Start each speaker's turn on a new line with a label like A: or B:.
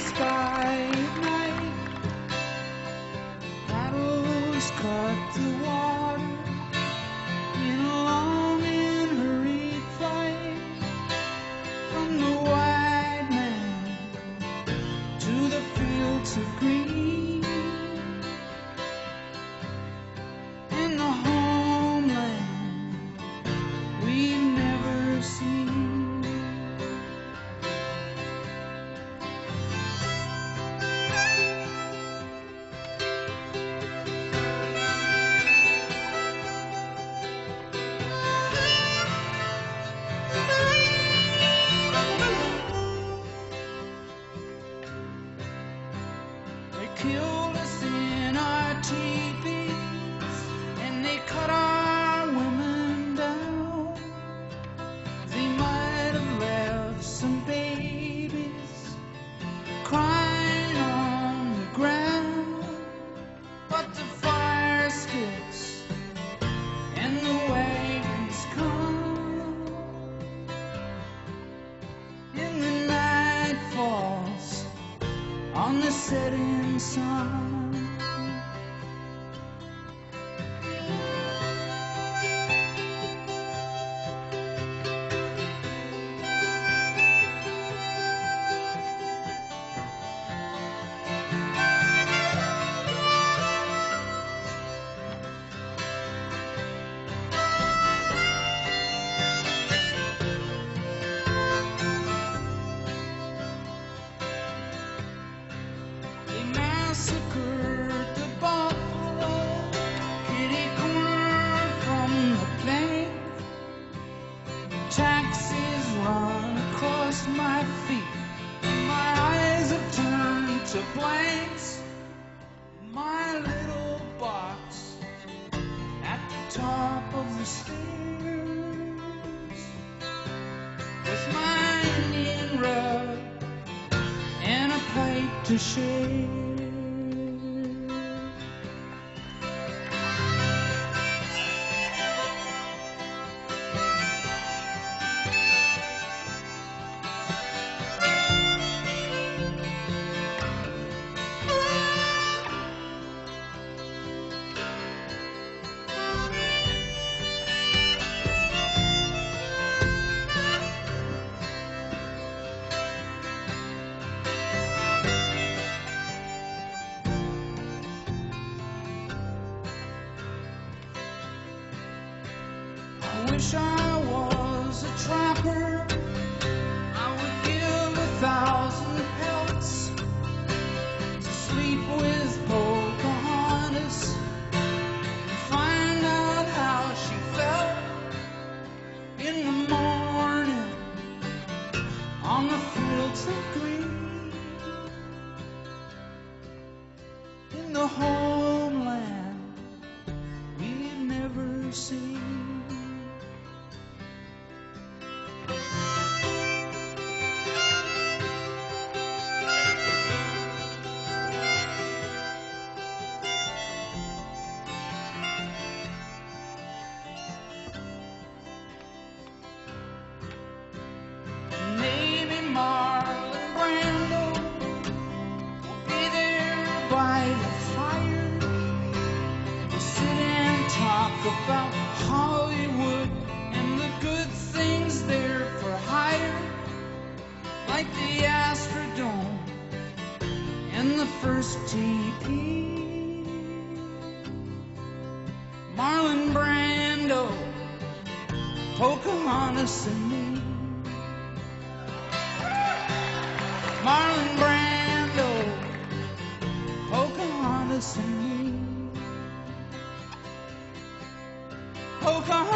A: sky at night. Paddles cut the water killed us in our teepees on the setting sun. To share. Wish I was a trapper. I would give a thousand pelts to sleep with Pocahontas and find out how she felt in the morning on the fields of green in the homeland we've never seen. By the fire to sit and talk about Hollywood and the good things there for hire, like the Astrodome and the first teepee. Marlon Brando, Pocahontas and me. Marlon Pocahontas.